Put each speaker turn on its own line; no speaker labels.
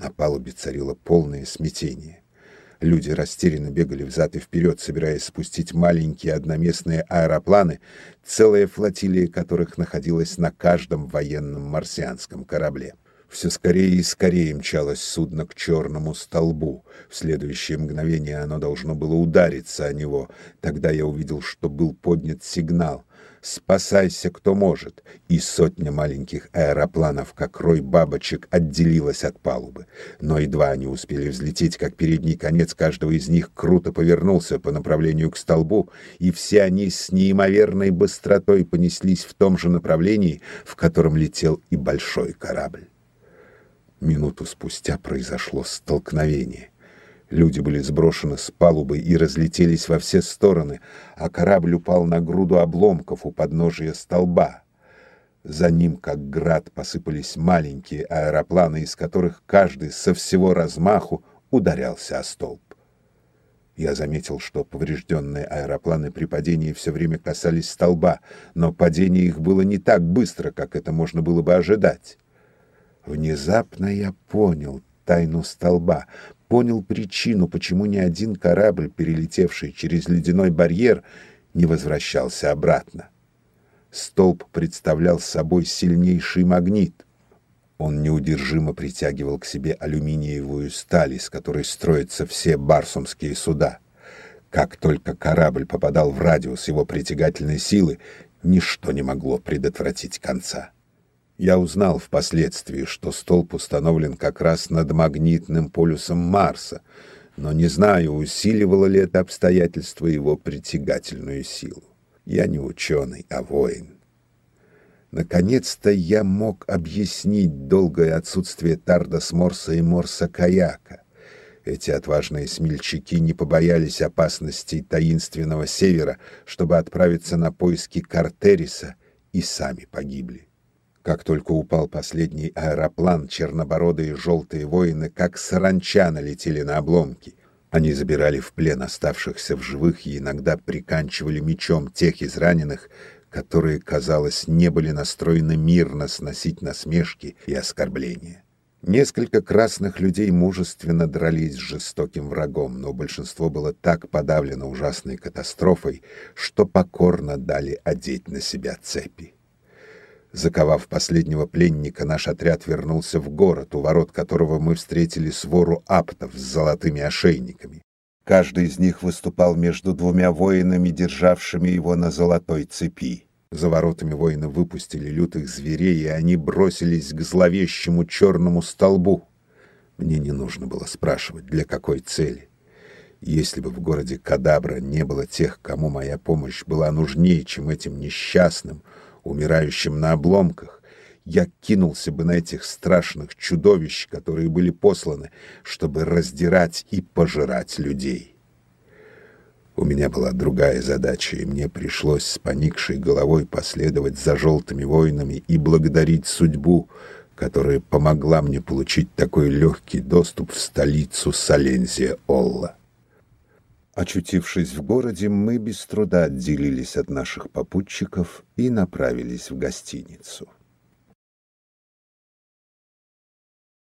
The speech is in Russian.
На палубе царило полное смятение. Люди растерянно бегали взад и вперед, собираясь спустить маленькие одноместные аэропланы, целая флотилия которых находилась на каждом военном марсианском корабле. Все скорее и скорее мчалось судно к черному столбу. В следующее мгновение оно должно было удариться о него. Тогда я увидел, что был поднят сигнал. «Спасайся, кто может!» И сотня маленьких аэропланов, как рой бабочек, отделилась от палубы. Но едва они успели взлететь, как передний конец каждого из них круто повернулся по направлению к столбу, и все они с неимоверной быстротой понеслись в том же направлении, в котором летел и большой корабль. Минуту спустя произошло столкновение. Люди были сброшены с палубы и разлетелись во все стороны, а корабль упал на груду обломков у подножия столба. За ним, как град, посыпались маленькие аэропланы, из которых каждый со всего размаху ударялся о столб. Я заметил, что поврежденные аэропланы при падении все время касались столба, но падение их было не так быстро, как это можно было бы ожидать. Внезапно я понял тайну столба, понял причину, почему ни один корабль, перелетевший через ледяной барьер, не возвращался обратно. Столб представлял собой сильнейший магнит. Он неудержимо притягивал к себе алюминиевую сталь, из которой строятся все барсумские суда. Как только корабль попадал в радиус его притягательной силы, ничто не могло предотвратить конца. Я узнал впоследствии, что столб установлен как раз над магнитным полюсом Марса, но не знаю, усиливало ли это обстоятельство его притягательную силу. Я не ученый, а воин. Наконец-то я мог объяснить долгое отсутствие Тардас Морса и Морса Каяка. Эти отважные смельчаки не побоялись опасностей таинственного севера, чтобы отправиться на поиски Картериса, и сами погибли. Как только упал последний аэроплан, чернобородые желтые воины, как саранча, налетели на обломки. Они забирали в плен оставшихся в живых и иногда приканчивали мечом тех из раненых, которые, казалось, не были настроены мирно сносить насмешки и оскорбления. Несколько красных людей мужественно дрались с жестоким врагом, но большинство было так подавлено ужасной катастрофой, что покорно дали одеть на себя цепи. Заковав последнего пленника, наш отряд вернулся в город, у ворот которого мы встретили свору аптов с золотыми ошейниками. Каждый из них выступал между двумя воинами, державшими его на золотой цепи. За воротами воины выпустили лютых зверей, и они бросились к зловещему черному столбу. Мне не нужно было спрашивать, для какой цели. Если бы в городе Кадабра не было тех, кому моя помощь была нужнее, чем этим несчастным, умирающим на обломках, я кинулся бы на этих страшных чудовищ, которые были посланы, чтобы раздирать и пожирать людей. У меня была другая задача, и мне пришлось с поникшей головой последовать за желтыми воинами и благодарить судьбу, которая помогла мне получить такой легкий доступ в столицу Салензия-Олла. Очутившись в городе, мы без труда отделились от наших попутчиков и направились в гостиницу.